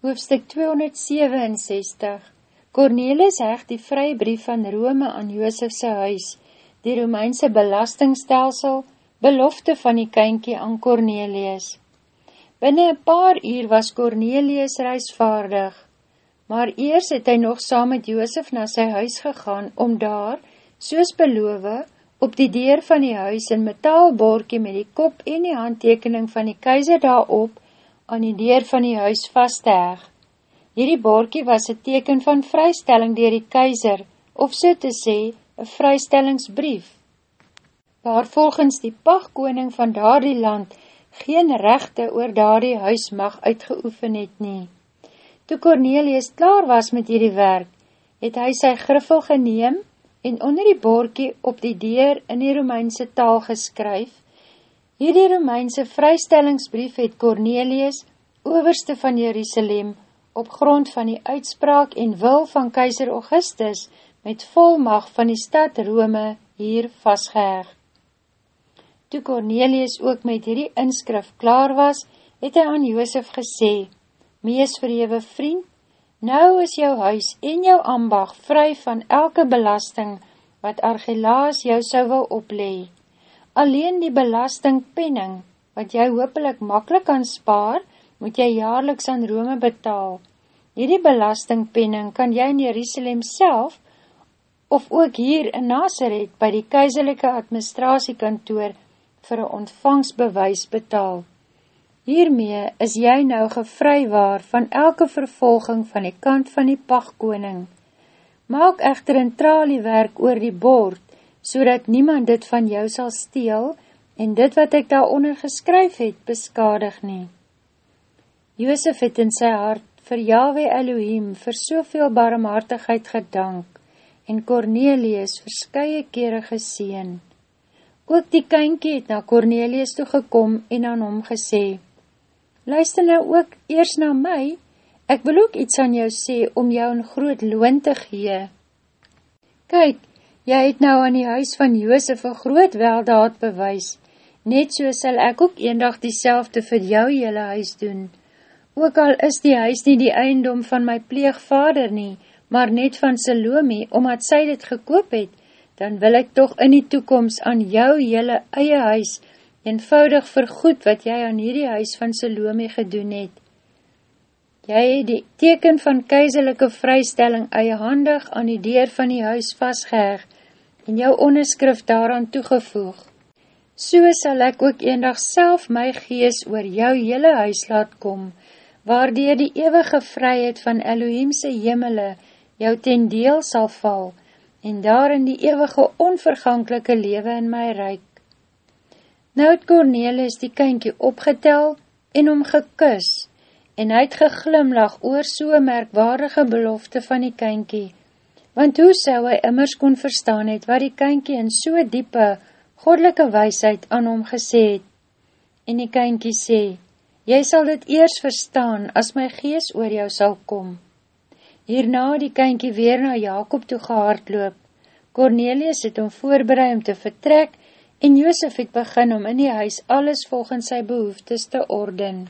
Hoofstuk 267 Cornelis hecht die vrye brief van Rome aan Joosefse huis, die Romeinse belastingstelsel, belofte van die kynkie aan Cornelius. Binnen een paar uur was Cornelius reisvaardig, maar eers het hy nog saam met Joosef na sy huis gegaan, om daar, soos beloof, op die deur van die huis in metaalborkie met die kop en die handtekening van die keizer daarop, aan die deur van die huis vast te heg. Hierdie borkie was een teken van vrystelling dier die keizer, of so te sê, een vrystellingsbrief, waar volgens die pagkoning van daardie land geen rechte oor daardie huis mag uitgeoefen het nie. Toe Cornelius klaar was met hierdie werk, het hy sy griffel geneem en onder die borkie op die deur in die Romeinse taal geskryf, Hierdie Romeinse vrystellingsbrief het Cornelius, overste van Jerusalem, op grond van die uitspraak en wil van keizer Augustus, met volmacht van die stad Rome hier vastgeheeg. Toe Cornelius ook met hierdie inskrif klaar was, het hy aan Joosef gesê, Mees verhewe vriend, nou is jou huis en jou ambag vry van elke belasting wat Argelaas jou sou wil oplee. Alleen die belastingpenning, wat jy hoopelik makkelijk kan spaar, moet jy jaarliks aan Rome betaal. Hierdie belastingpenning kan jy in Jerusalem self, of ook hier in Nazareth by die keizerlijke administratiekantoor vir een ontvangsbewys betaal. Hiermee is jy nou gevrywaar van elke vervolging van die kant van die pagkoning. Maak echter een traliewerk oor die bord, so dat niemand dit van jou sal steel en dit wat ek daaronder geskryf het, beskadig nie. Joosef het in sy hart vir Yahweh Elohim vir soveel barmhartigheid gedank en Cornelius verskye kere geseen. Ook die kynkie het na Cornelius toegekom en aan hom gesê, Luister nou ook eers na my, ek wil ook iets aan jou sê om jou een groot loon te gee. Kyk, Jy het nou aan die huis van Joosef een groot weldaad bewys, net so sal ek ook eendag die vir jou jylle huis doen. Ook al is die huis nie die eindom van my pleegvader nie, maar net van Salome, omdat sy dit gekoop het, dan wil ek toch in die toekomst aan jou jylle eie huis, eenvoudig vergoed wat jy aan hierdie huis van Salome gedoen het. Jy het die teken van keizerlijke vrystelling eiehandig aan die deur van die huis vastgeheeg en jou onderskrif daaraan toegevoeg. So sal ek ook eendag self my gees oor jou hele huis laat kom, waardeer die eeuwige vryheid van Elohimse jemele jou ten deel sal val, en daarin die eeuwige onverganklike lewe in my reik. Nou het Cornelis die kynkie opgetel en om gekus, en hy het geglimlag oor so'n merkwaardige belofte van die kynkie, want hoe sou hy immers kon verstaan het wat die kynkie in so diepe, godelike weisheid aan hom gesê het. En die kynkie sê, jy sal dit eers verstaan as my gees oor jou sal kom. Hierna die kynkie weer na Jacob toe gehaard loop. Cornelius het hom voorbereid om te vertrek en Joosef het begin om in die huis alles volgens sy behoeftes te orden.